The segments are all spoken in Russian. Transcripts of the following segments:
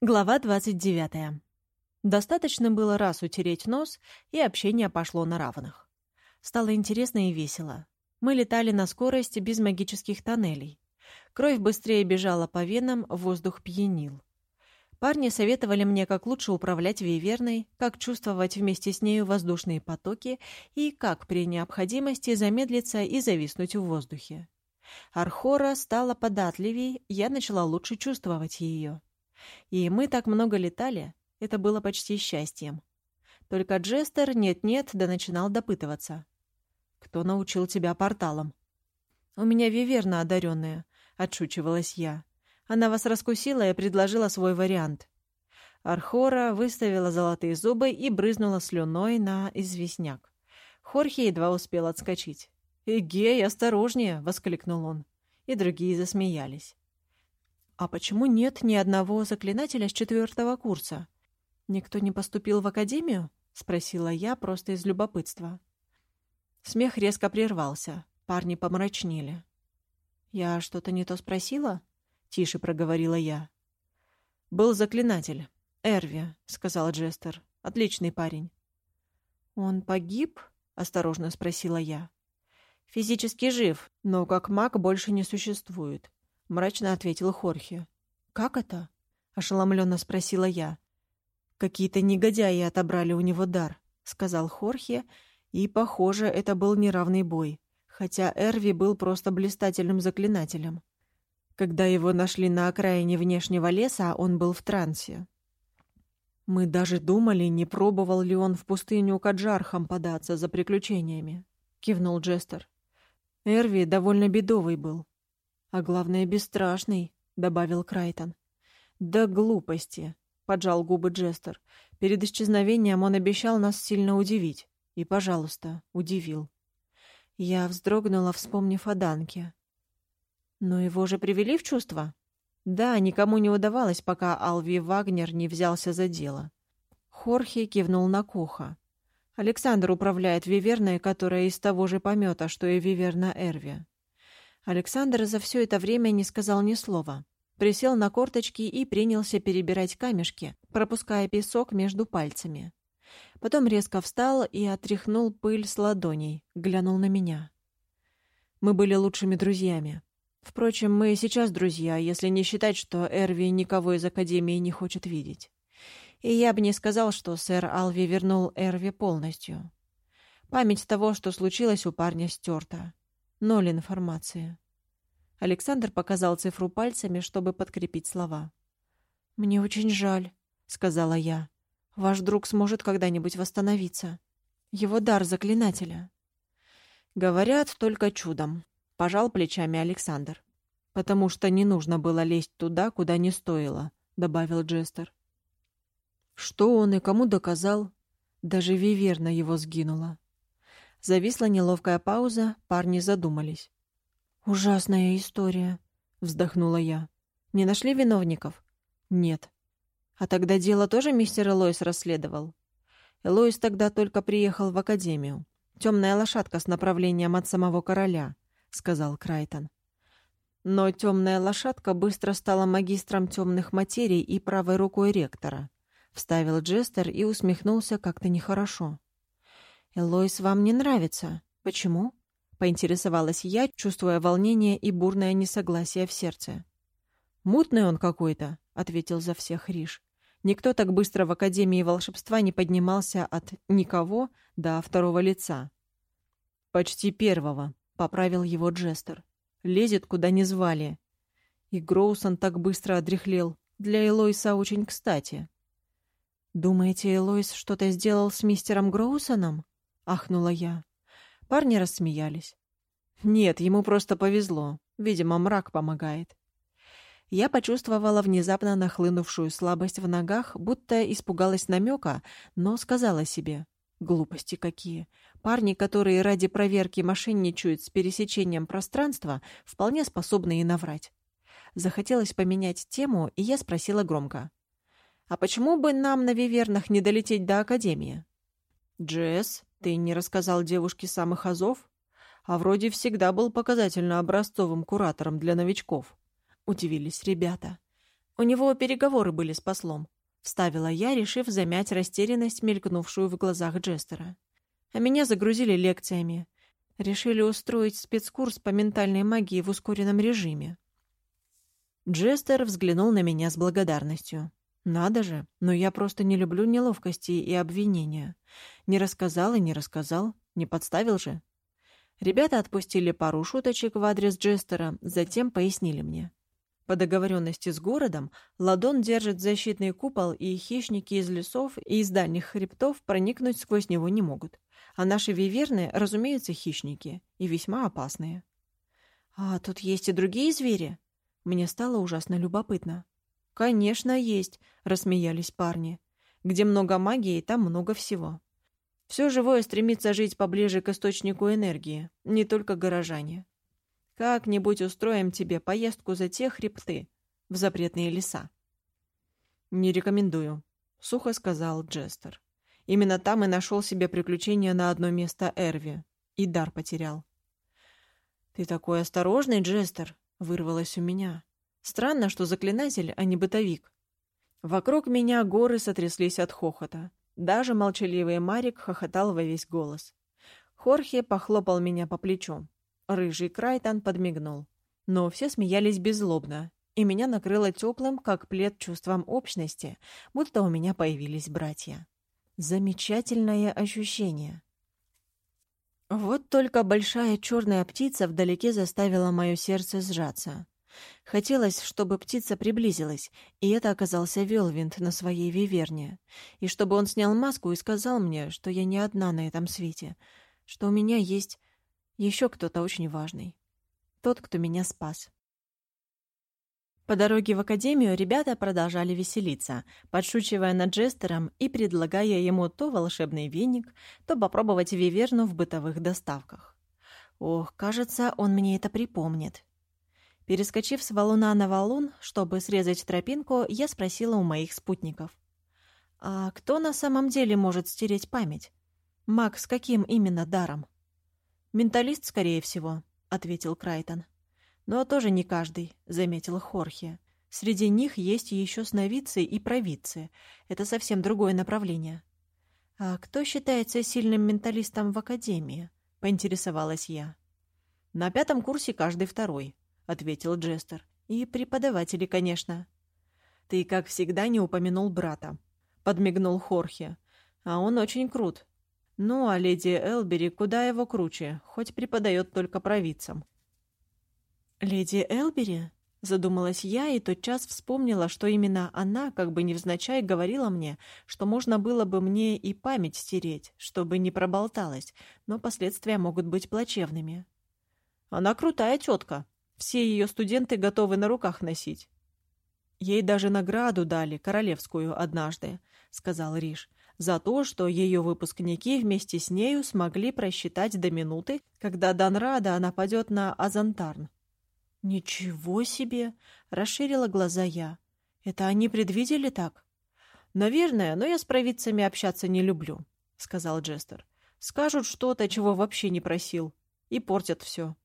Глава 29. Достаточно было раз утереть нос, и общение пошло на равных. Стало интересно и весело. Мы летали на скорости без магических тоннелей. Кровь быстрее бежала по венам, воздух пьянил. Парни советовали мне, как лучше управлять виверной, как чувствовать вместе с нею воздушные потоки и как при необходимости замедлиться и зависнуть в воздухе. Архора стала податливей, я начала лучше чувствовать ее. И мы так много летали, это было почти счастьем. Только Джестер нет-нет, да начинал допытываться. «Кто научил тебя порталам?» «У меня виверна одаренная», — отшучивалась я. Она вас раскусила и предложила свой вариант. Архора выставила золотые зубы и брызнула слюной на известняк. Хорхе едва успел отскочить. «Эгей, осторожнее!» — воскликнул он. И другие засмеялись. «А почему нет ни одного заклинателя с четвертого курса? Никто не поступил в академию?» — спросила я просто из любопытства. Смех резко прервался. Парни помрачнели. «Я что-то не то спросила?» — тише проговорила я. «Был заклинатель. Эрви», — сказал Джестер. «Отличный парень». «Он погиб?» — осторожно спросила я. «Физически жив, но как маг больше не существует. — мрачно ответил Хорхе. «Как это?» — ошеломленно спросила я. «Какие-то негодяи отобрали у него дар», — сказал Хорхе, и, похоже, это был неравный бой, хотя Эрви был просто блистательным заклинателем. Когда его нашли на окраине внешнего леса, он был в трансе. Мы даже думали, не пробовал ли он в пустыню к Аджархам податься за приключениями, — кивнул Джестер. Эрви довольно бедовый был, а главное, бесстрашный», — добавил Крайтон. «Да глупости», — поджал губы Джестер. «Перед исчезновением он обещал нас сильно удивить. И, пожалуйста, удивил». Я вздрогнула, вспомнив о Данке. «Но его же привели в чувство?» «Да, никому не удавалось, пока Алви Вагнер не взялся за дело». Хорхе кивнул на Коха. Александр управляет Виверной, которая из того же помета, что и Виверна Эрви. Александр за все это время не сказал ни слова. Присел на корточки и принялся перебирать камешки, пропуская песок между пальцами. Потом резко встал и отряхнул пыль с ладоней, глянул на меня. Мы были лучшими друзьями. Впрочем, мы и сейчас друзья, если не считать, что Эрви никого из Академии не хочет видеть. И я бы не сказал, что сэр Алви вернул Эрви полностью. Память того, что случилось у парня, стерта. Ноль информации. Александр показал цифру пальцами, чтобы подкрепить слова. «Мне очень жаль», — сказала я. «Ваш друг сможет когда-нибудь восстановиться. Его дар заклинателя». «Говорят, только чудом», — пожал плечами Александр. «Потому что не нужно было лезть туда, куда не стоило», — добавил Джестер. Что он и кому доказал? Даже Виверна его сгинула. Зависла неловкая пауза, парни задумались. «Ужасная история», — вздохнула я. «Не нашли виновников?» «Нет». «А тогда дело тоже мистер Элойс расследовал?» Элойс тогда только приехал в академию. Темная лошадка с направлением от самого короля», — сказал Крайтон. Но темная лошадка быстро стала магистром темных материй и правой рукой ректора. Вставил Джестер и усмехнулся как-то нехорошо. «Элойс вам не нравится. Почему?» — поинтересовалась я, чувствуя волнение и бурное несогласие в сердце. «Мутный он какой-то», — ответил за всех Риш. «Никто так быстро в Академии волшебства не поднимался от никого до второго лица». «Почти первого», — поправил его Джестер. «Лезет, куда не звали». И Гроусон так быстро одряхлел. Для Элойса очень кстати. «Думаете, Элойс что-то сделал с мистером Гроусоном?» Ахнула я. Парни рассмеялись. Нет, ему просто повезло. Видимо, мрак помогает. Я почувствовала внезапно нахлынувшую слабость в ногах, будто испугалась намека, но сказала себе. Глупости какие. Парни, которые ради проверки мошенничают с пересечением пространства, вполне способны и наврать. Захотелось поменять тему, и я спросила громко. «А почему бы нам на Вивернах не долететь до Академии?» «Джесс?» Ты не рассказал девушке самых азов? А вроде всегда был показательно образцовым куратором для новичков. Удивились ребята. У него переговоры были с послом. Вставила я, решив замять растерянность, мелькнувшую в глазах Джестера. А меня загрузили лекциями. Решили устроить спецкурс по ментальной магии в ускоренном режиме. Джестер взглянул на меня с благодарностью. «Надо же, но я просто не люблю неловкости и обвинения. Не рассказал и не рассказал, не подставил же». Ребята отпустили пару шуточек в адрес Джестера, затем пояснили мне. По договоренности с городом, Ладон держит защитный купол, и хищники из лесов и из дальних хребтов проникнуть сквозь него не могут. А наши виверны, разумеется, хищники, и весьма опасные. «А тут есть и другие звери?» Мне стало ужасно любопытно. «Конечно, есть», — рассмеялись парни. «Где много магии, там много всего». Все живое стремится жить поближе к источнику энергии, не только горожане. Как-нибудь устроим тебе поездку за те хребты, в запретные леса. Не рекомендую, сухо сказал Джестер. Именно там и нашел себе приключение на одно место Эрви. И дар потерял. Ты такой осторожный, Джестер, вырвалось у меня. Странно, что заклинатель, а не бытовик. Вокруг меня горы сотряслись от хохота. Даже молчаливый Марик хохотал во весь голос. Хорхе похлопал меня по плечу. Рыжий Крайтон подмигнул. Но все смеялись беззлобно, и меня накрыло теплым, как плед, чувством общности, будто у меня появились братья. Замечательное ощущение. Вот только большая черная птица вдалеке заставила мое сердце сжаться. Хотелось, чтобы птица приблизилась, и это оказался Велвинд на своей виверне, и чтобы он снял маску и сказал мне, что я не одна на этом свете, что у меня есть еще кто-то очень важный. Тот, кто меня спас. По дороге в академию ребята продолжали веселиться, подшучивая над Джестером и предлагая ему то волшебный веник, то попробовать виверну в бытовых доставках. Ох, кажется, он мне это припомнит. Перескочив с валуна на валун, чтобы срезать тропинку, я спросила у моих спутников. «А кто на самом деле может стереть память? Маг с каким именно даром?» «Менталист, скорее всего», — ответил Крайтон. «Но тоже не каждый», — заметил Хорхе. «Среди них есть еще сновидцы и провидцы. Это совсем другое направление». «А кто считается сильным менталистом в Академии?» — поинтересовалась я. «На пятом курсе каждый второй», — ответил Джестер. «И преподаватели, конечно». «Ты, как всегда, не упомянул брата», — подмигнул Хорхе. «А он очень крут. Ну, а леди Элбери куда его круче, хоть преподает только провидцам. «Леди Элбери?» — задумалась я и тотчас вспомнила, что именно она, как бы невзначай, говорила мне, что можно было бы мне и память стереть, чтобы не проболталась, но последствия могут быть плачевными. «Она крутая тетка. Все ее студенты готовы на руках носить». «Ей даже награду дали, королевскую, однажды», — сказал Риш за то, что ее выпускники вместе с нею смогли просчитать до минуты, когда Данрада нападет на Азантарн. «Ничего себе!» — расширила глаза я. «Это они предвидели так?» «Наверное, но я с провидцами общаться не люблю», — сказал Джестер. «Скажут что-то, чего вообще не просил, и портят все».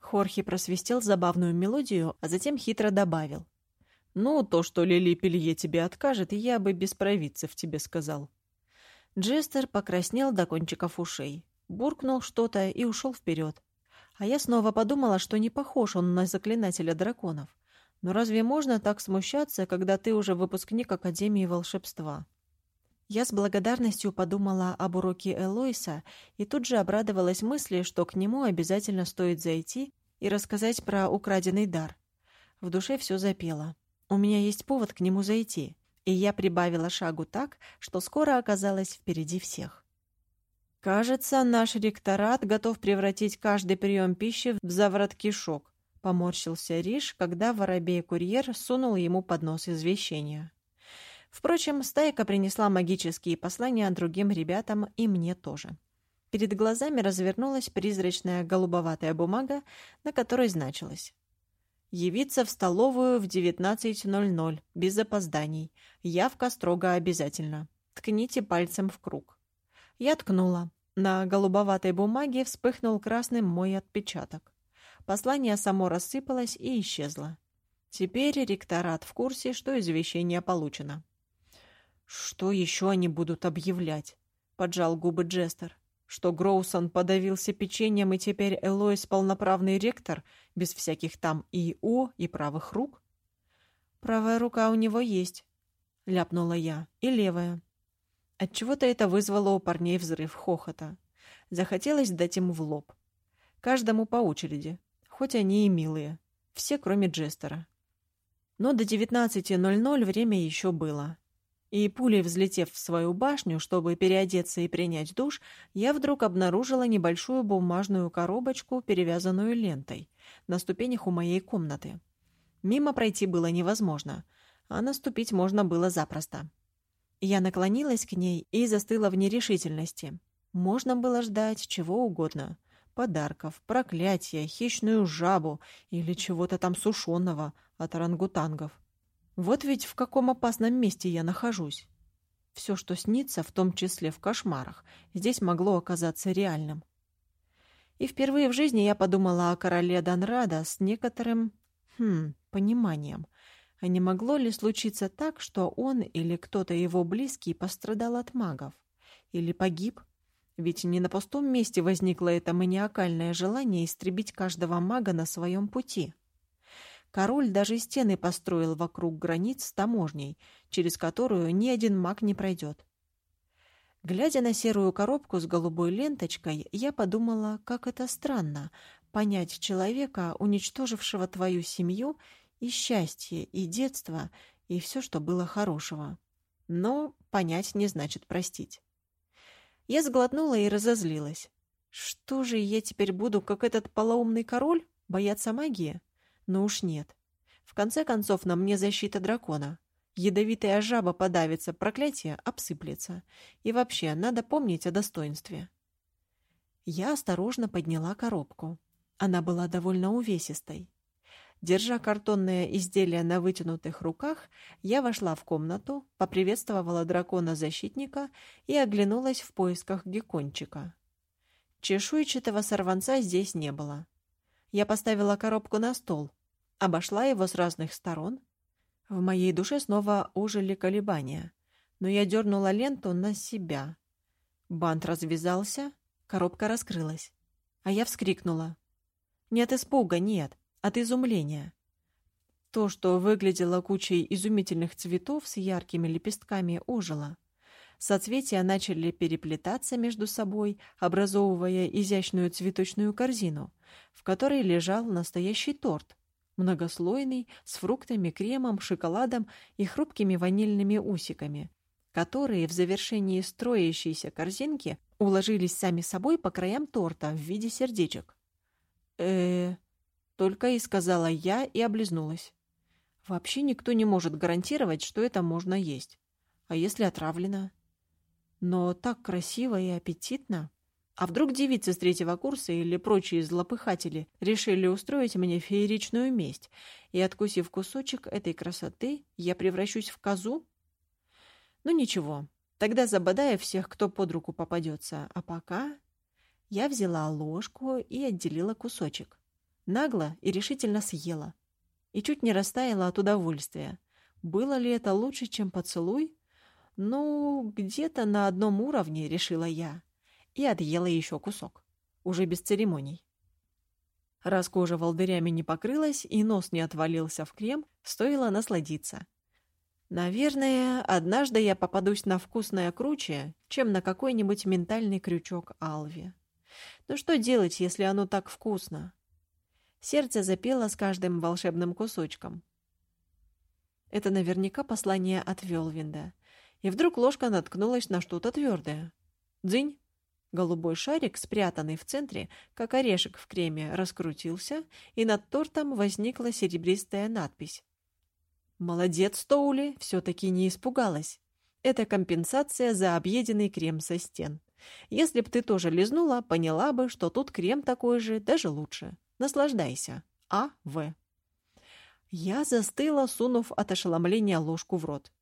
Хорхи просвистел забавную мелодию, а затем хитро добавил. «Ну, то, что Лили Пелье тебе откажет, я бы без провидцев тебе сказал». Джестер покраснел до кончиков ушей, буркнул что-то и ушел вперед. А я снова подумала, что не похож он на заклинателя драконов. Но разве можно так смущаться, когда ты уже выпускник Академии волшебства? Я с благодарностью подумала об уроке Элойса и тут же обрадовалась мысли, что к нему обязательно стоит зайти и рассказать про украденный дар. В душе все запело. У меня есть повод к нему зайти, и я прибавила шагу так, что скоро оказалась впереди всех. «Кажется, наш ректорат готов превратить каждый прием пищи в заворот кишок», — поморщился Риш, когда воробей-курьер сунул ему под нос извещения. Впрочем, стайка принесла магические послания другим ребятам и мне тоже. Перед глазами развернулась призрачная голубоватая бумага, на которой значилось Явиться в столовую в 19.00, без опозданий. Явка строго обязательно. Ткните пальцем в круг. Я ткнула. На голубоватой бумаге вспыхнул красным мой отпечаток. Послание само рассыпалось и исчезло. Теперь ректорат в курсе, что извещение получено. «Что еще они будут объявлять?» — поджал губы Джестер. «Что Гроусон подавился печеньем, и теперь Элойс полноправный ректор, без всяких там ИО и правых рук?» «Правая рука у него есть», — ляпнула я, — «и левая». Отчего-то это вызвало у парней взрыв хохота. Захотелось дать ему в лоб. Каждому по очереди, хоть они и милые. Все, кроме Джестера. Но до 19.00 время еще было. И пулей взлетев в свою башню, чтобы переодеться и принять душ, я вдруг обнаружила небольшую бумажную коробочку, перевязанную лентой, на ступенях у моей комнаты. Мимо пройти было невозможно, а наступить можно было запросто. Я наклонилась к ней и застыла в нерешительности. Можно было ждать чего угодно. Подарков, проклятия, хищную жабу или чего-то там сушеного от орангутангов. Вот ведь в каком опасном месте я нахожусь. Все, что снится, в том числе в кошмарах, здесь могло оказаться реальным. И впервые в жизни я подумала о короле Данрада с некоторым, хм, пониманием. А не могло ли случиться так, что он или кто-то его близкий пострадал от магов? Или погиб? Ведь не на пустом месте возникло это маниакальное желание истребить каждого мага на своем пути. Король даже стены построил вокруг границ с таможней, через которую ни один маг не пройдет. Глядя на серую коробку с голубой ленточкой, я подумала, как это странно — понять человека, уничтожившего твою семью, и счастье, и детство, и все, что было хорошего. Но понять не значит простить. Я сглотнула и разозлилась. Что же я теперь буду, как этот полоумный король, бояться магии? Но уж нет. В конце концов, на мне защита дракона. Ядовитая жаба подавится, проклятие обсыплется. И вообще, надо помнить о достоинстве. Я осторожно подняла коробку. Она была довольно увесистой. Держа картонное изделие на вытянутых руках, я вошла в комнату, поприветствовала дракона-защитника и оглянулась в поисках геккончика. Чешуйчатого сорванца здесь не было. Я поставила коробку на стол, Обошла его с разных сторон. В моей душе снова ужили колебания, но я дернула ленту на себя. Бант развязался, коробка раскрылась, а я вскрикнула. Не от испуга, нет, от изумления. То, что выглядело кучей изумительных цветов с яркими лепестками, ожило. Соцветия начали переплетаться между собой, образовывая изящную цветочную корзину, в которой лежал настоящий торт, многослойный, с фруктами, кремом, шоколадом и хрупкими ванильными усиками, которые в завершении строящейся корзинки уложились сами собой по краям торта в виде сердечек. э только и сказала я и облизнулась. Вообще никто не может гарантировать, что это можно есть. А если отравлено? Но так красиво и аппетитно. А вдруг девицы с третьего курса или прочие злопыхатели решили устроить мне фееричную месть, и, откусив кусочек этой красоты, я превращусь в козу? Ну ничего, тогда забодаю всех, кто под руку попадется, а пока... Я взяла ложку и отделила кусочек. Нагло и решительно съела. И чуть не растаяла от удовольствия. Было ли это лучше, чем поцелуй? Ну, где-то на одном уровне, решила я и отъела еще кусок. Уже без церемоний. Раз кожа волдырями не покрылась и нос не отвалился в крем, стоило насладиться. Наверное, однажды я попадусь на вкусное круче, чем на какой-нибудь ментальный крючок Алви. Но что делать, если оно так вкусно? Сердце запело с каждым волшебным кусочком. Это наверняка послание от Велвинда. И вдруг ложка наткнулась на что-то твердое. Дзынь! Голубой шарик, спрятанный в центре, как орешек в креме, раскрутился, и над тортом возникла серебристая надпись. «Молодец, Тоули, все-таки не испугалась. Это компенсация за объеденный крем со стен. Если б ты тоже лизнула, поняла бы, что тут крем такой же, даже лучше. Наслаждайся. А. В. Я застыла, сунув от ошеломления ложку в рот.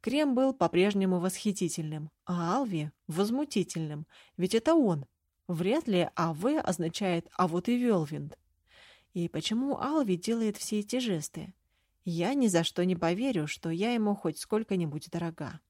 Крем был по-прежнему восхитительным, а Алви — возмутительным, ведь это он. Вряд ли АВ означает «а вот и Велвинд». И почему Алви делает все эти жесты? Я ни за что не поверю, что я ему хоть сколько-нибудь дорога.